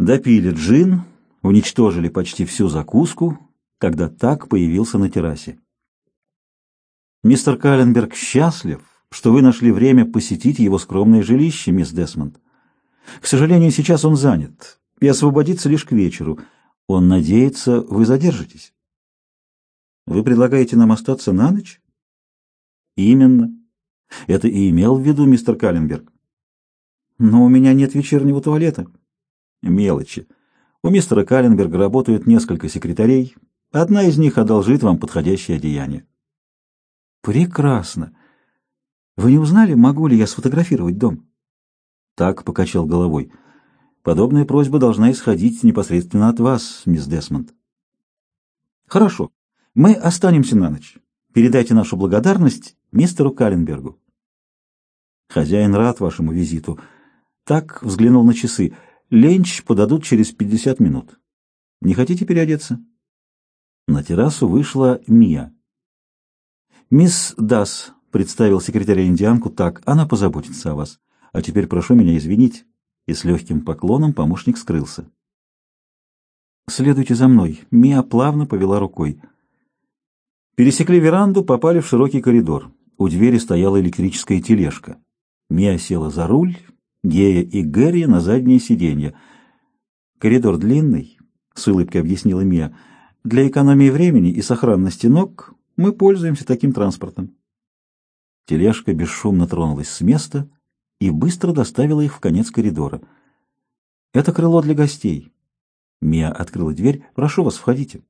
Допили джин, уничтожили почти всю закуску, когда так появился на террасе. «Мистер Калленберг счастлив, что вы нашли время посетить его скромное жилище, мисс Десмонд. К сожалению, сейчас он занят и освободится лишь к вечеру. Он надеется, вы задержитесь». «Вы предлагаете нам остаться на ночь?» «Именно. Это и имел в виду мистер Калленберг». «Но у меня нет вечернего туалета». «Мелочи. У мистера Калленберга работают несколько секретарей. Одна из них одолжит вам подходящее одеяние». Прекрасно. Вы не узнали, могу ли я сфотографировать дом? Так покачал головой. Подобная просьба должна исходить непосредственно от вас, мисс Десмонд. Хорошо. Мы останемся на ночь. Передайте нашу благодарность мистеру Калленбергу. Хозяин рад вашему визиту. Так взглянул на часы. Ленч подадут через пятьдесят минут. Не хотите переодеться? На террасу вышла Мия. «Мисс Дас», — представил секретаря индианку так, — «она позаботится о вас. А теперь прошу меня извинить». И с легким поклоном помощник скрылся. «Следуйте за мной». Мия плавно повела рукой. Пересекли веранду, попали в широкий коридор. У двери стояла электрическая тележка. Мия села за руль, Гея и Гэри на заднее сиденье. «Коридор длинный», — с улыбкой объяснила Мия. «Для экономии времени и сохранности ног мы пользуемся таким транспортом. Тележка бесшумно тронулась с места и быстро доставила их в конец коридора. Это крыло для гостей. Мия открыла дверь. Прошу вас, входите.